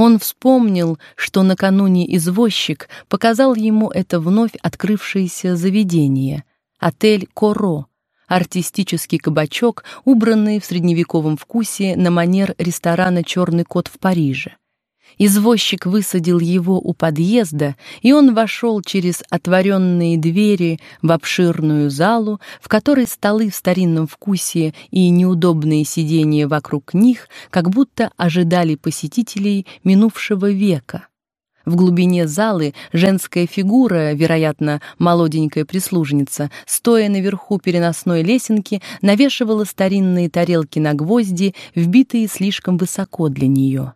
Он вспомнил, что накануне извозчик показал ему это вновь открывшееся заведение — отель «Коро», артистический кабачок, убранный в средневековом вкусе на манер ресторана «Черный кот» в Париже. Извозчик высадил его у подъезда, и он вошел через отворенные двери в обширную залу, в которой столы в старинном вкусе и неудобные сиденья вокруг них как будто ожидали посетителей минувшего века. В глубине залы женская фигура, вероятно, молоденькая прислужница, стоя наверху переносной лесенки, навешивала старинные тарелки на гвозди, вбитые слишком высоко для нее.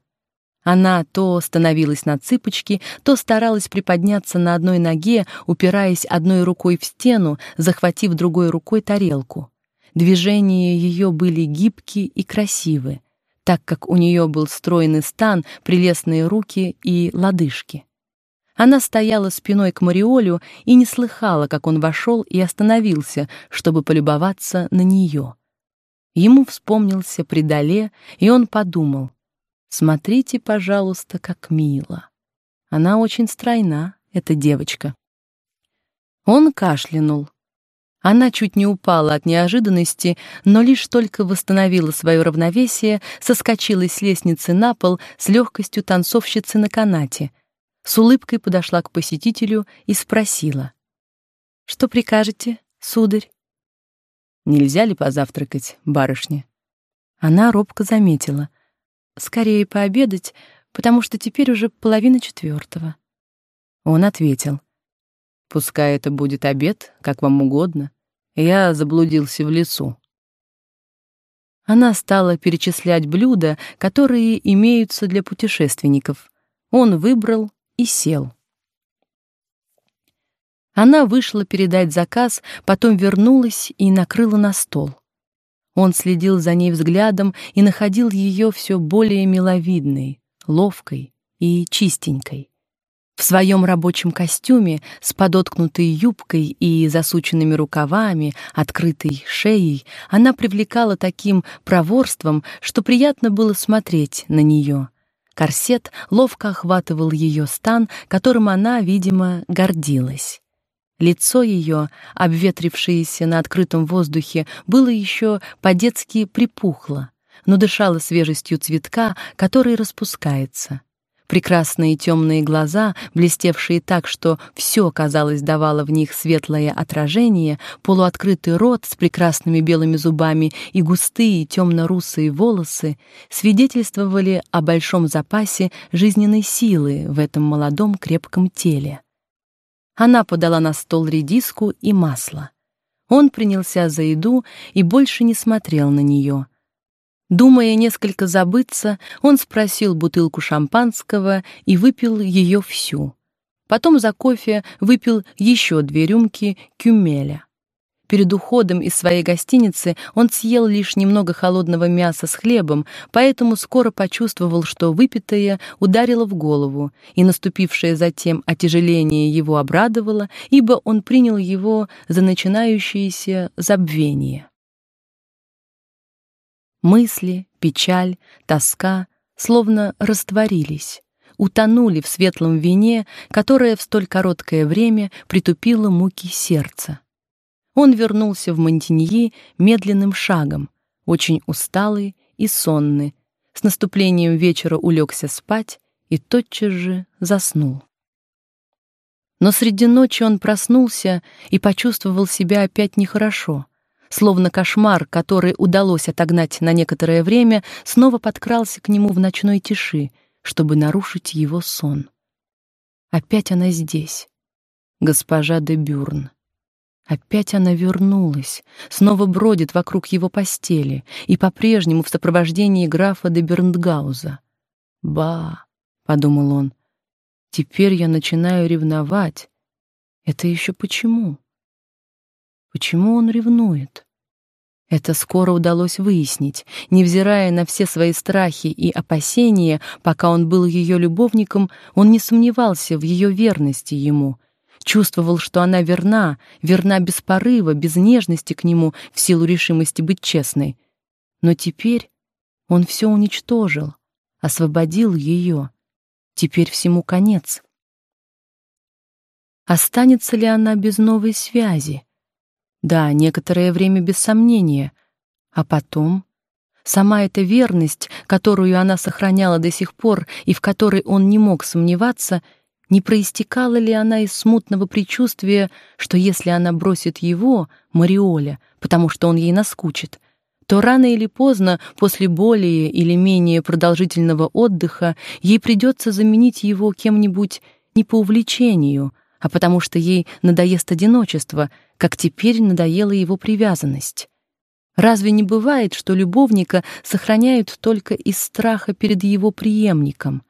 Она то становилась на цыпочки, то старалась приподняться на одной ноге, упираясь одной рукой в стену, захватив другой рукой тарелку. Движения ее были гибкие и красивы, так как у нее был стройный стан, прелестные руки и лодыжки. Она стояла спиной к Мариолю и не слыхала, как он вошел и остановился, чтобы полюбоваться на нее. Ему вспомнился Придале, и он подумал, Смотрите, пожалуйста, как мило. Она очень стройна, эта девочка. Он кашлянул. Она чуть не упала от неожиданности, но лишь только восстановила свое равновесие, соскочила с лестницы на пол с легкостью танцовщицы на канате. С улыбкой подошла к посетителю и спросила: "Что прикажете, сударь?" "Нельзя ли позавтракать, барышня?" Она робко заметила: скорее пообедать, потому что теперь уже половина четвертого. Он ответил: "Пускай это будет обед, как вам угодно. Я заблудился в лесу". Она стала перечислять блюда, которые имеются для путешественников. Он выбрал и сел. Она вышла передать заказ, потом вернулась и накрыла на стол. Он следил за ней взглядом и находил ее все более миловидной, ловкой и чистенькой. В своем рабочем костюме с подоткнутой юбкой и засученными рукавами, открытой шеей, она привлекала таким проворством, что приятно было смотреть на нее. Корсет ловко охватывал ее стан, которым она, видимо, гордилась. Лицо ее, обветрившееся на открытом воздухе, было еще по-детски припухло, но дышало свежестью цветка, который распускается. Прекрасные темные глаза, блестевшие так, что все, казалось, давало в них светлое отражение, полуоткрытый рот с прекрасными белыми зубами и густые темно-русые волосы свидетельствовали о большом запасе жизненной силы в этом молодом крепком теле. Она подала на стол редиску и масло. Он принялся за еду и больше не смотрел на нее. Думая несколько забыться, он спросил бутылку шампанского и выпил ее всю. Потом за кофе выпил еще две рюмки кюмеля. Перед уходом из своей гостиницы он съел лишь немного холодного мяса с хлебом, поэтому скоро почувствовал, что выпитое ударило в голову, и наступившее затем отяжеление его обрадовало, ибо он принял его за начинающееся забвение. Мысли, печаль, тоска словно растворились, утонули в светлом вине, которое в столь короткое время притупило муки сердца. Он вернулся в Монтеньи медленным шагом, очень усталый и сонный. С наступлением вечера улегся спать и тотчас же заснул. Но среди ночи он проснулся и почувствовал себя опять нехорошо, словно кошмар, который удалось отогнать на некоторое время, снова подкрался к нему в ночной тиши, чтобы нарушить его сон. Опять она здесь, госпожа де Бюрн. Опять она вернулась, снова бродит вокруг его постели и по-прежнему в сопровождении графа де Берндгауза. «Ба», — подумал он, — «теперь я начинаю ревновать. Это еще почему?» Почему он ревнует? Это скоро удалось выяснить. Невзирая на все свои страхи и опасения, пока он был ее любовником, он не сомневался в ее верности ему — чувствовал, что она верна, верна без порыва, без нежности к нему в силу решимости быть честной. Но теперь он все уничтожил, освободил ее, Теперь всему конец. Останется ли она без новой связи? Да, некоторое время без сомнения. А потом сама эта верность, которую она сохраняла до сих пор и в которой он не мог сомневаться, не проистекала ли она из смутного предчувствия, что если она бросит его, Мариоля, потому что он ей наскучит, то рано или поздно, после более или менее продолжительного отдыха, ей придется заменить его кем-нибудь не по увлечению, а потому что ей надоест одиночество, как теперь надоела его привязанность. Разве не бывает, что любовника сохраняют только из страха перед его преемником?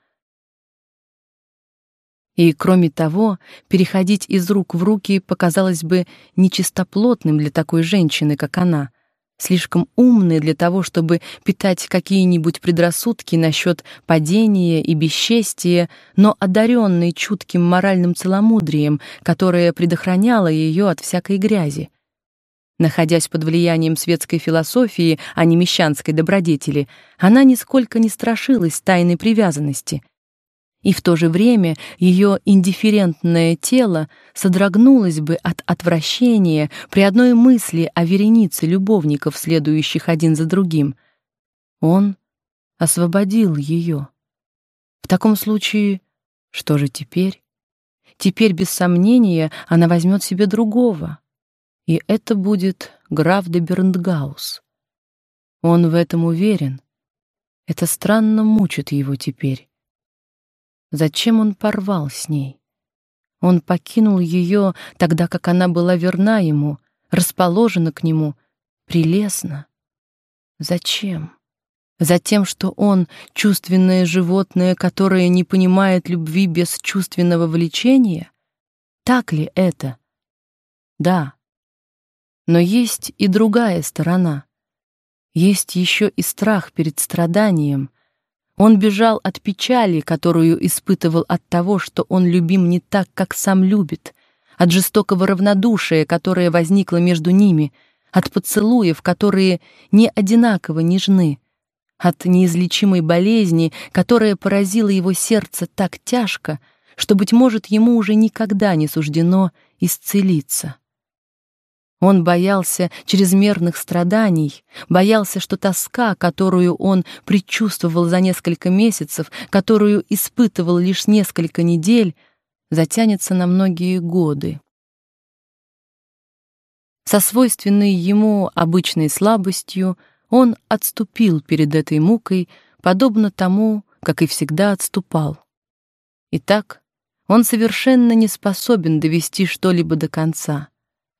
И кроме того, переходить из рук в руки показалось бы нечистоплотным для такой женщины, как она — слишком умные для того, чтобы питать какие-нибудь предрассудки насчет падения и бесчестия, но одаренные чутким моральным целомудрием, которое предохраняло ее от всякой грязи. Находясь под влиянием светской философии, а не мещанской добродетели, она нисколько не страшилась тайной привязанности — и в то же время ее индифферентное тело содрогнулось бы от отвращения при одной мысли о веренице любовников, следующих один за другим. Он освободил ее. В таком случае, что же теперь? Теперь без сомнения она возьмет себе другого, и это будет граф де Берндгаус. Он в этом уверен. Это странно мучит его теперь. Зачем он порвал с ней? Он покинул ее тогда, как она была верна ему, расположена к нему, прелестна. Зачем? Затем, что он чувственное животное, которое не понимает любви без чувственного влечения? Так ли это? Да. Но есть и другая сторона. Есть еще и страх перед страданием, он бежал от печали, которую испытывал от того, что он любим не так, как сам любит, от жестокого равнодушия, которое возникло между ними, от поцелуев, которые не одинаково нежны, от неизлечимой болезни, которая поразила его сердце так тяжко, что быть может, ему уже никогда не суждено исцелиться. Он боялся чрезмерных страданий, боялся, что тоска, которую он предчувствовал за несколько месяцев, которую испытывал лишь несколько недель, затянется на многие годы. Со свойственной ему обычной слабостью он отступил перед этой мукой, подобно тому, как и всегда отступал. Итак, он совершенно не способен довести что-либо до конца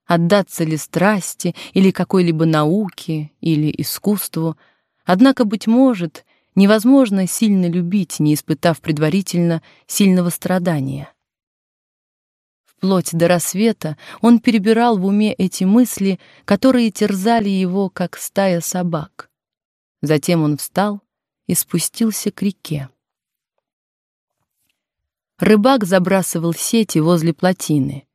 отдаться ли страсти или какой-либо науке или искусству. Однако, быть может, невозможно сильно любить, не испытав предварительно сильного страдания. Вплоть до рассвета он перебирал в уме эти мысли, которые терзали его, как стая собак. Затем он встал и спустился к реке. Рыбак забрасывал сети возле плотины.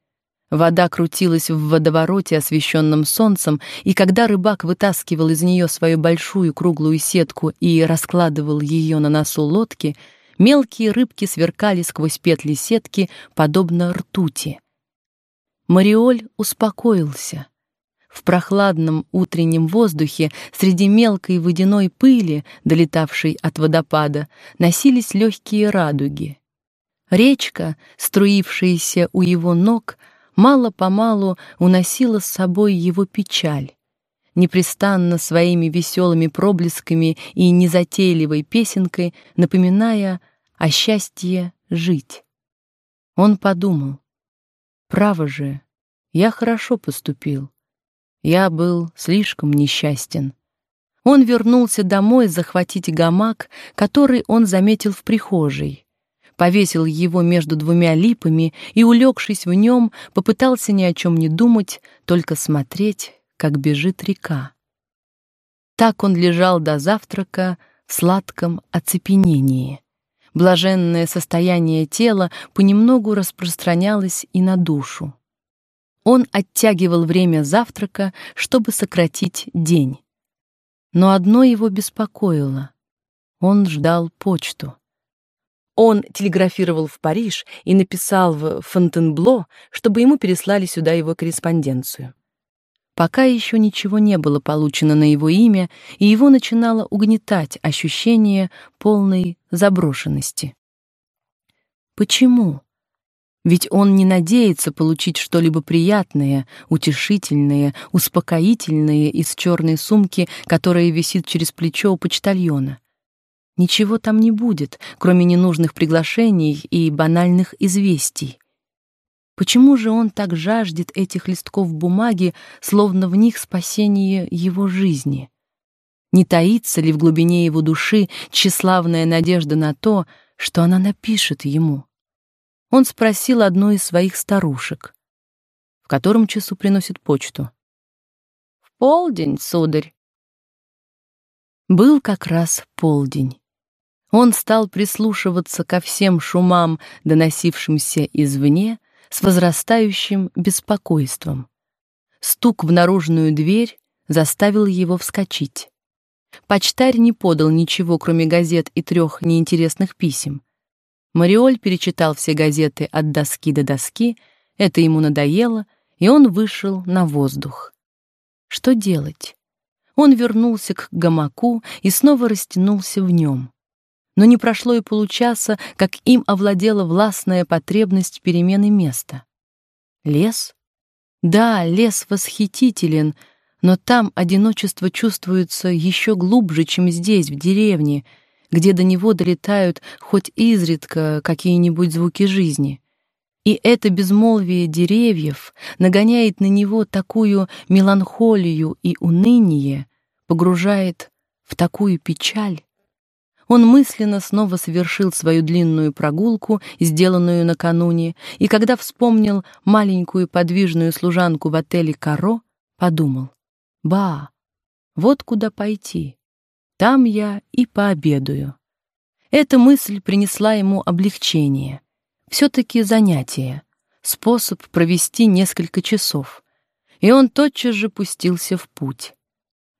Вода крутилась в водовороте, освещенном солнцем, и когда рыбак вытаскивал из нее свою большую круглую сетку и раскладывал ее на носу лодки, мелкие рыбки сверкали сквозь петли сетки, подобно ртути. Мариоль успокоился. В прохладном утреннем воздухе среди мелкой водяной пыли, долетавшей от водопада, носились легкие радуги. Речка, струившаяся у его ног, мало-помалу уносила с собой его печаль. Непрестанно своими веселыми проблесками и незатейливой песенкой напоминая о счастье жить. Он подумал, право же, я хорошо поступил. Я был слишком несчастен. Он вернулся домой захватить гамак, который он заметил в прихожей повесил его между двумя липами и, улегшись в нем, попытался ни о чем не думать, только смотреть, как бежит река. Так он лежал до завтрака в сладком оцепенении. Блаженное состояние тела понемногу распространялось и на душу. Он оттягивал время завтрака, чтобы сократить день. Но одно его беспокоило. Он ждал почту. Он телеграфировал в Париж и написал в Фонтенбло, чтобы ему переслали сюда его корреспонденцию. Пока еще ничего не было получено на его имя, и его начинало угнетать ощущение полной заброшенности. Почему? Ведь он не надеется получить что-либо приятное, утешительное, успокоительное из черной сумки, которая висит через плечо у почтальона. Ничего там не будет, кроме ненужных приглашений и банальных известий. Почему же он так жаждет этих листков бумаги, словно в них спасение его жизни? Не таится ли в глубине его души тщеславная надежда на то, что она напишет ему? Он спросил одну из своих старушек. В котором часу приносит почту? В полдень, сударь. Был как раз полдень. Он стал прислушиваться ко всем шумам, доносившимся извне, с возрастающим беспокойством. Стук в наружную дверь заставил его вскочить. Почтарь не подал ничего, кроме газет и трех неинтересных писем. Мариоль перечитал все газеты от доски до доски, это ему надоело, и он вышел на воздух. Что делать? Он вернулся к гамаку и снова растянулся в нем но не прошло и получаса, как им овладела властная потребность перемены места. Лес? Да, лес восхитителен, но там одиночество чувствуется еще глубже, чем здесь, в деревне, где до него долетают хоть изредка какие-нибудь звуки жизни. И это безмолвие деревьев нагоняет на него такую меланхолию и уныние, погружает в такую печаль, он мысленно снова совершил свою длинную прогулку, сделанную накануне, и когда вспомнил маленькую подвижную служанку в отеле Каро, подумал: "Ба, вот куда пойти. Там я и пообедаю". Эта мысль принесла ему облегчение. все таки занятие, способ провести несколько часов. И он тотчас же пустился в путь.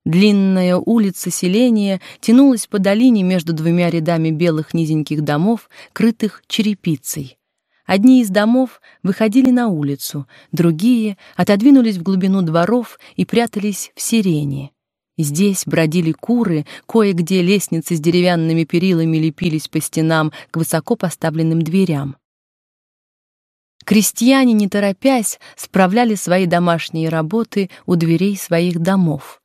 Длинная улица селения тянулась по долине между двумя рядами белых низеньких домов, крытых черепицей. Одни из домов выходили на улицу, другие отодвинулись в глубину дворов и прятались в сирени. Здесь бродили куры, кое-где лестницы с деревянными перилами лепились по стенам к высоко поставленным дверям. Крестьяне, не торопясь, справляли свои домашние работы у дверей своих домов.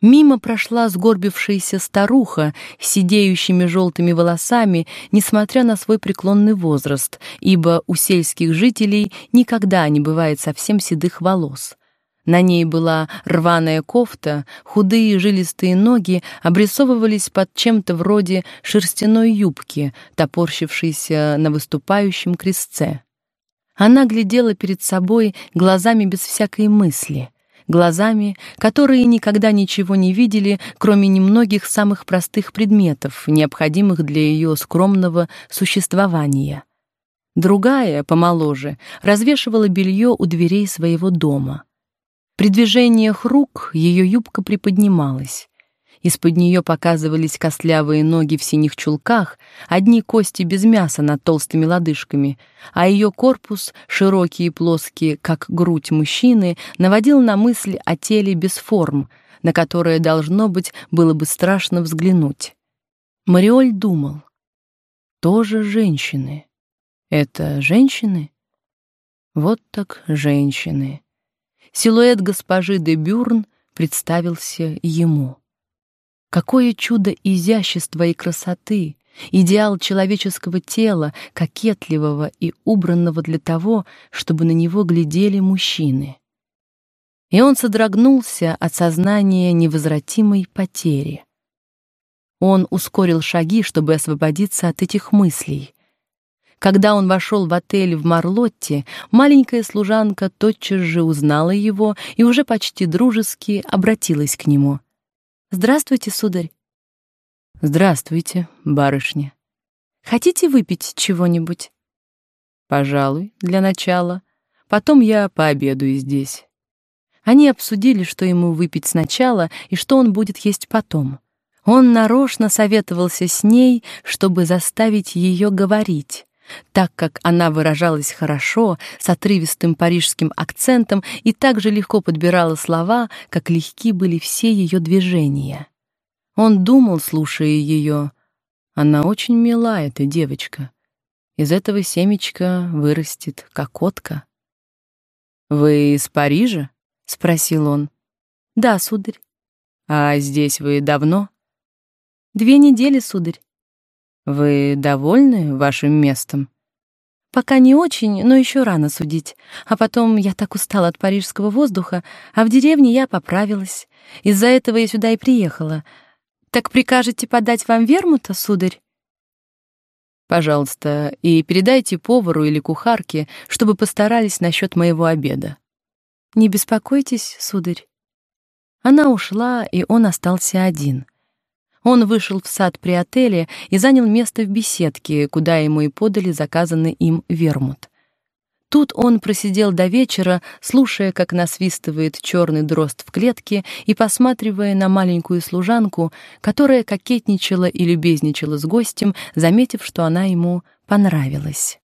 Мимо прошла сгорбившаяся старуха с сидеющими желтыми волосами, несмотря на свой преклонный возраст, ибо у сельских жителей никогда не бывает совсем седых волос. На ней была рваная кофта, худые жилистые ноги обрисовывались под чем-то вроде шерстяной юбки, топорщившейся на выступающем крестце. Она глядела перед собой глазами без всякой мысли — глазами, которые никогда ничего не видели, кроме немногих самых простых предметов, необходимых для ее скромного существования. Другая, помоложе, развешивала белье у дверей своего дома. При движениях рук ее юбка приподнималась. Из-под нее показывались костлявые ноги в синих чулках, одни кости без мяса над толстыми лодыжками, а ее корпус, широкий и плоский, как грудь мужчины, наводил на мысль о теле без форм, на которое, должно быть, было бы страшно взглянуть. Мариоль думал. Тоже женщины. Это женщины? Вот так женщины. Силуэт госпожи де Бюрн представился ему. Какое чудо изящества и красоты, идеал человеческого тела, кокетливого и убранного для того, чтобы на него глядели мужчины. И он содрогнулся от сознания невозвратимой потери. Он ускорил шаги, чтобы освободиться от этих мыслей. Когда он вошел в отель в Марлотте, маленькая служанка тотчас же узнала его и уже почти дружески обратилась к нему. Здравствуйте, сударь. Здравствуйте, барышня. Хотите выпить чего-нибудь? Пожалуй, для начала. Потом я пообедаю здесь. Они обсудили, что ему выпить сначала и что он будет есть потом. Он нарочно советовался с ней, чтобы заставить ее говорить, так как она выражалась хорошо, с отрывистым парижским акцентом и так же легко подбирала слова, как легки были все ее движения. Он думал, слушая ее, она очень мила, эта девочка. Из этого семечка вырастет кокотка. «Вы из Парижа?» — спросил он. «Да, сударь». «А здесь вы давно?» «Две недели, сударь». «Вы довольны вашим местом?» «Пока не очень, но еще рано судить. А потом я так устала от парижского воздуха, а в деревне я поправилась. Из-за этого я сюда и приехала. Так прикажете подать вам вермута, сударь?» Пожалуйста, и передайте повару или кухарке, чтобы постарались насчет моего обеда. Не беспокойтесь, сударь. Она ушла, и он остался один. Он вышел в сад при отеле и занял место в беседке, куда ему и подали заказанный им вермут. Тут он просидел до вечера, слушая, как насвистывает черный дрозд в клетке и посматривая на маленькую служанку, которая кокетничала и любезничала с гостем, заметив, что она ему понравилась.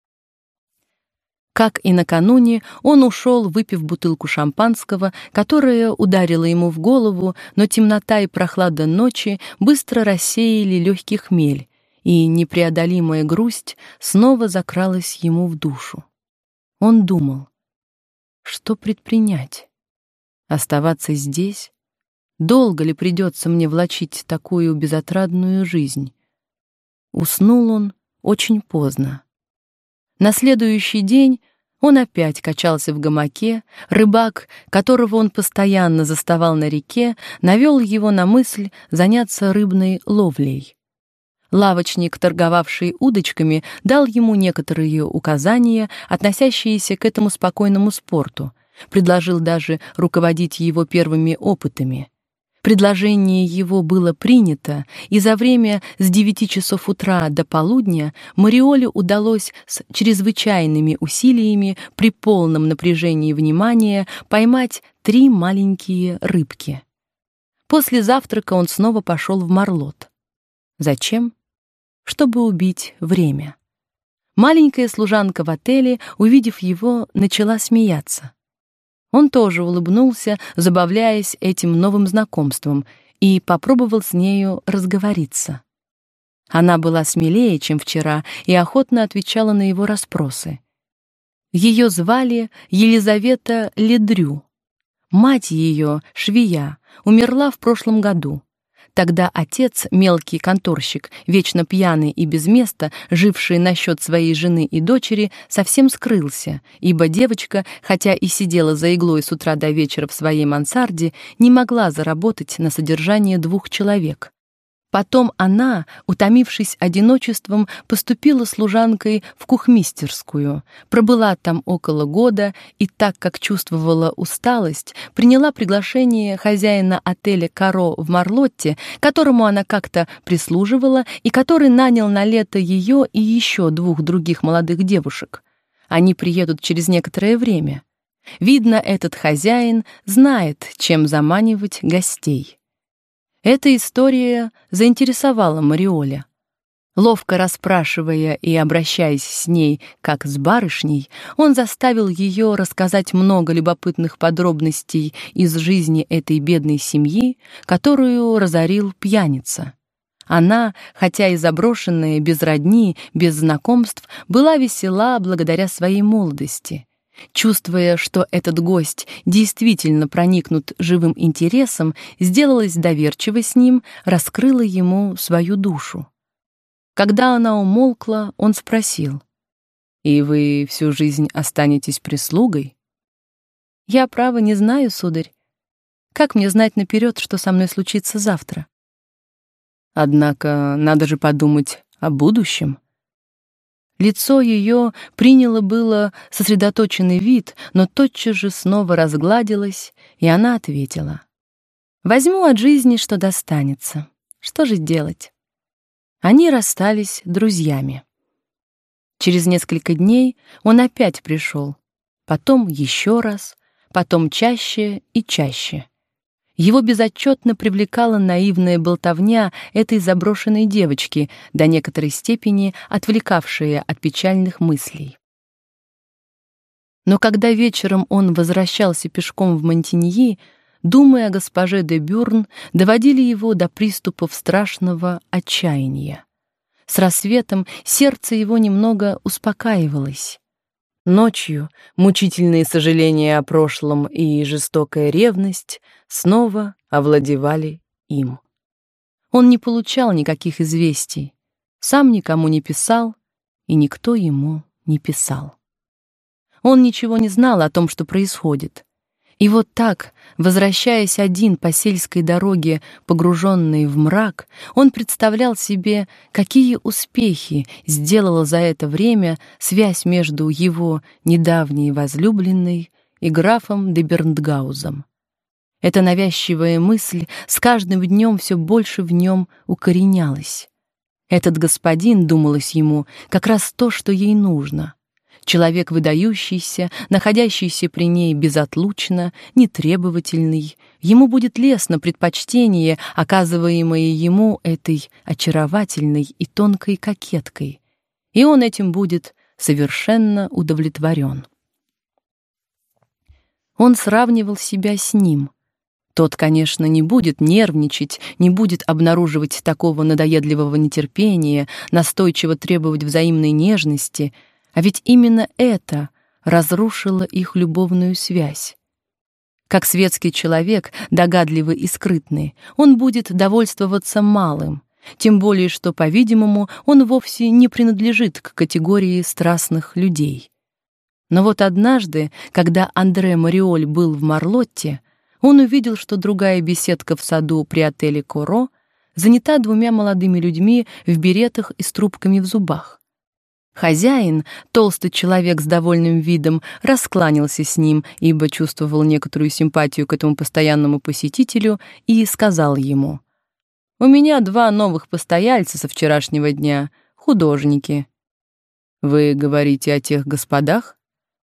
Как и накануне, он ушел, выпив бутылку шампанского, которая ударила ему в голову, но темнота и прохлада ночи быстро рассеяли легкий хмель, и непреодолимая грусть снова закралась ему в душу. Он думал, что предпринять? Оставаться здесь? Долго ли придется мне влачить такую безотрадную жизнь? Уснул он очень поздно. На следующий день он опять качался в гамаке, рыбак, которого он постоянно заставал на реке, навел его на мысль заняться рыбной ловлей. Лавочник, торговавший удочками, дал ему некоторые указания, относящиеся к этому спокойному спорту, предложил даже руководить его первыми опытами. Предложение его было принято, и за время с девяти часов утра до полудня Мариоле удалось с чрезвычайными усилиями при полном напряжении внимания поймать три маленькие рыбки. После завтрака он снова пошел в Марлот. Зачем? Чтобы убить время. Маленькая служанка в отеле, увидев его, начала смеяться. Он тоже улыбнулся, забавляясь этим новым знакомством, и попробовал с нею разговориться. Она была смелее, чем вчера, и охотно отвечала на его расспросы. Ее звали Елизавета Ледрю. Мать ее, швея, умерла в прошлом году. Тогда отец, мелкий конторщик, вечно пьяный и без места, живший на счет своей жены и дочери, совсем скрылся, ибо девочка, хотя и сидела за иглой с утра до вечера в своей мансарде, не могла заработать на содержание двух человек. Потом она, утомившись одиночеством, поступила служанкой в кухмистерскую, пробыла там около года и, так как чувствовала усталость, приняла приглашение хозяина отеля «Каро» в Марлотте, которому она как-то прислуживала и который нанял на лето ее и еще двух других молодых девушек. Они приедут через некоторое время. Видно, этот хозяин знает, чем заманивать гостей. Эта история заинтересовала Мариоля. Ловко расспрашивая и обращаясь с ней как с барышней, он заставил ее рассказать много любопытных подробностей из жизни этой бедной семьи, которую разорил пьяница. Она, хотя и заброшенная, без родни, без знакомств, была весела благодаря своей молодости — Чувствуя, что этот гость действительно проникнут живым интересом, сделалась доверчива с ним, раскрыла ему свою душу. Когда она умолкла, он спросил: "И вы всю жизнь останетесь прислугой?" "Я право не знаю, сударь. Как мне знать наперед, что со мной случится завтра?" Однако надо же подумать о будущем. Лицо ее приняло было сосредоточенный вид, но тотчас же снова разгладилось, и она ответила: "Возьму от жизни, что достанется. Что же делать?" Они расстались друзьями. Через несколько дней он опять пришел, потом еще раз, потом чаще и чаще. Его безотчетно привлекала наивная болтовня этой заброшенной девочки, до некоторой степени отвлекавшая от печальных мыслей. Но когда вечером он возвращался пешком в Монтеньи, думы о госпоже де Бюрн доводили его до приступов страшного отчаяния. С рассветом сердце его немного успокаивалось. Ночью мучительные сожаления о прошлом и жестокая ревность снова овладевали им. Он не получал никаких известий, сам никому не писал, и никто ему не писал. Он ничего не знал о том, что происходит. И вот так, возвращаясь один по сельской дороге, погруженный в мрак, он представлял себе, какие успехи сделала за это время связь между его недавней возлюбленной и графом де Берндгаузом. Эта навязчивая мысль с каждым днем все больше в нем укоренялась. Этот господин, думалось ему, как раз то, что ей нужно человек выдающийся, находящийся при ней безотлучно, нетребовательный. Ему будет лестно предпочтение, оказываемое ему этой очаровательной и тонкой кокеткой, и он этим будет совершенно удовлетворен. Он сравнивал себя с ним. Тот, конечно, не будет нервничать, не будет обнаруживать такого надоедливого нетерпения, настойчиво требовать взаимной нежности — а ведь именно это разрушило их любовную связь. Как светский человек, догадливый и скрытный, он будет довольствоваться малым, тем более что, по-видимому, он вовсе не принадлежит к категории страстных людей. Но вот однажды, когда Андре Мариоль был в Марлотте, он увидел, что другая беседка в саду при отеле Коро занята двумя молодыми людьми в беретах и с трубками в зубах. Хозяин, толстый человек с довольным видом, раскланялся с ним, ибо чувствовал некоторую симпатию к этому постоянному посетителю, и сказал ему: "У меня два новых постояльца со вчерашнего дня, художники. Вы говорите о тех господах?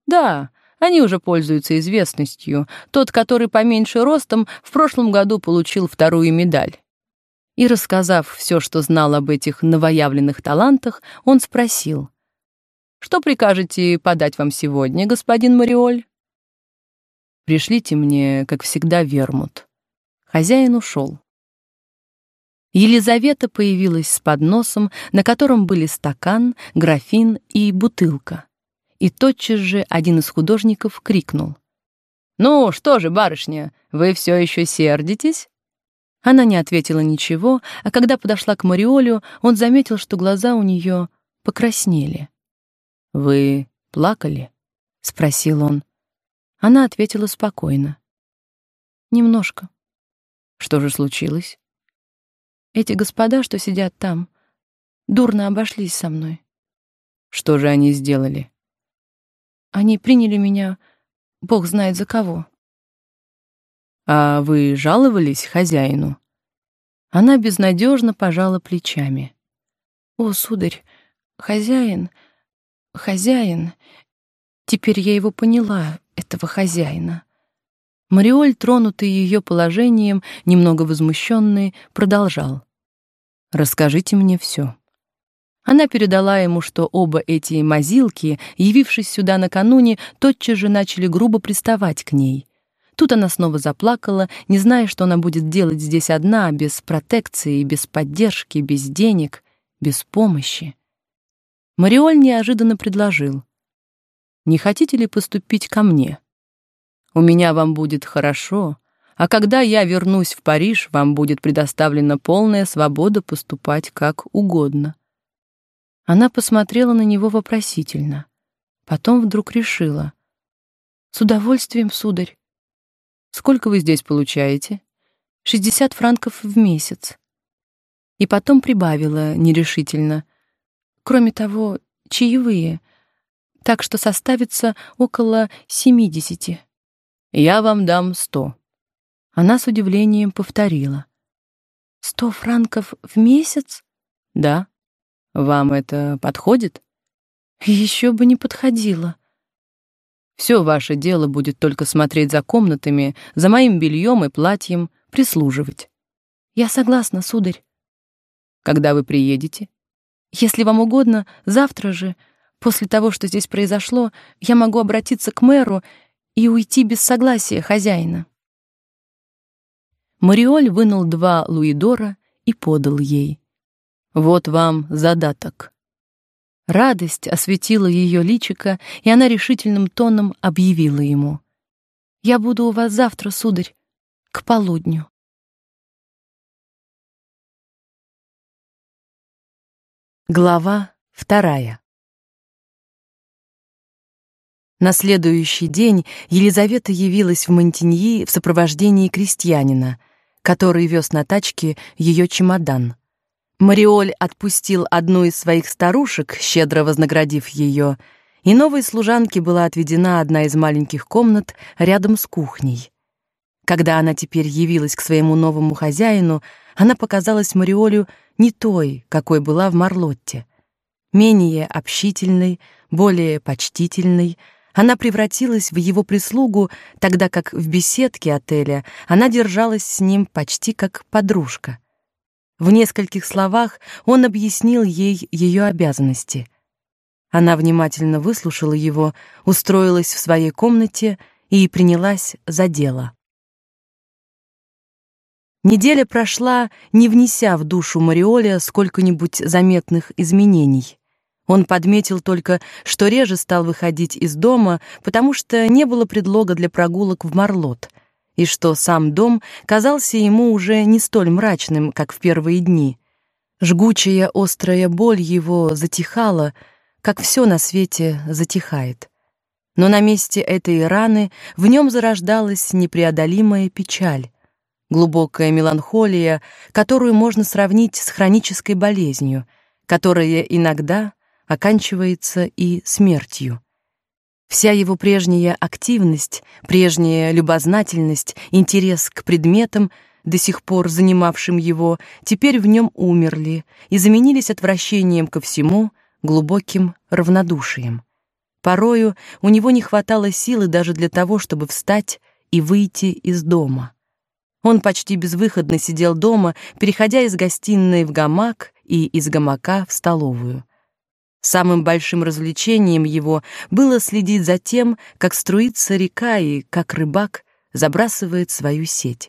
Да, они уже пользуются известностью. Тот, который поменьше ростом, в прошлом году получил вторую медаль. И рассказав все, что знал об этих новоявленных талантах, он спросил: что прикажете подать вам сегодня, господин Мариоль? Пришлите мне, как всегда, вермут. Хозяин ушел. Елизавета появилась с подносом, на котором были стакан, графин и бутылка. И тотчас же один из художников крикнул: "Ну, что же, барышня, вы все еще сердитесь?" Она не ответила ничего, а когда подошла к Мариолю, он заметил, что глаза у нее покраснели. Вы плакали? спросил он. Она ответила спокойно. Немножко. Что же случилось? Эти господа, что сидят там, дурно обошлись со мной. Что же они сделали? Они приняли меня, Бог знает за кого. А вы жаловались хозяину? Она безнадежно пожала плечами. О, сударь, хозяин, Хозяин. Теперь я его поняла, этого хозяина. Мариоль, тронутый ее положением, немного возмущенный, продолжал: "Расскажите мне все. Она передала ему, что оба эти мазилки, явившись сюда накануне, тотчас же начали грубо приставать к ней. Тут она снова заплакала, не зная, что она будет делать здесь одна, без протекции, без поддержки, без денег, без помощи. Мариоль неожиданно предложил: "Не хотите ли поступить ко мне? У меня вам будет хорошо, а когда я вернусь в Париж, вам будет предоставлена полная свобода поступать как угодно". Она посмотрела на него вопросительно, потом вдруг решила: "С удовольствием, сударь. Сколько вы здесь получаете?" «Шестьдесят франков в месяц". И потом прибавила нерешительно: Кроме того, чаевые, так что составится около семидесяти. Я вам дам сто. Она с удивлением повторила. Сто франков в месяц? Да. Вам это подходит? Еще бы не подходило. Все ваше дело будет только смотреть за комнатами, за моим бельем и платьем, прислуживать. Я согласна, сударь. Когда вы приедете? Если вам угодно, завтра же, после того, что здесь произошло, я могу обратиться к мэру и уйти без согласия хозяина. Мариоль вынул два луидора и подал ей. Вот вам задаток. Радость осветила ее личико, и она решительным тоном объявила ему: "Я буду у вас завтра, сударь, к полудню". Глава вторая. На следующий день Елизавета явилась в Монтеньи в сопровождении крестьянина, который вез на тачке ее чемодан. Мариоль отпустил одну из своих старушек, щедро вознаградив ее, и новой служанке была отведена одна из маленьких комнат рядом с кухней. Когда она теперь явилась к своему новому хозяину, она показалась Мариолю не той, какой была в Марлотте. Менее общительной, более почтительной, она превратилась в его прислугу, тогда как в беседке отеля она держалась с ним почти как подружка. В нескольких словах он объяснил ей ее обязанности. Она внимательно выслушала его, устроилась в своей комнате и принялась за дело. Неделя прошла, не внеся в душу Мариоля сколько-нибудь заметных изменений. Он подметил только, что реже стал выходить из дома, потому что не было предлога для прогулок в Марлот — и что сам дом казался ему уже не столь мрачным, как в первые дни. Жгучая острая боль его затихала, как все на свете затихает. Но на месте этой раны в нем зарождалась непреодолимая печаль, глубокая меланхолия, которую можно сравнить с хронической болезнью, которая иногда оканчивается и смертью. Вся его прежняя активность, прежняя любознательность, интерес к предметам, до сих пор занимавшим его, теперь в нем умерли и заменились отвращением ко всему, глубоким равнодушием. Порою у него не хватало силы даже для того, чтобы встать и выйти из дома. Он почти безвыходно сидел дома, переходя из гостиной в гамак и из гамака в столовую. Самым большим развлечением его было следить за тем, как струится река и как рыбак забрасывает свою сеть.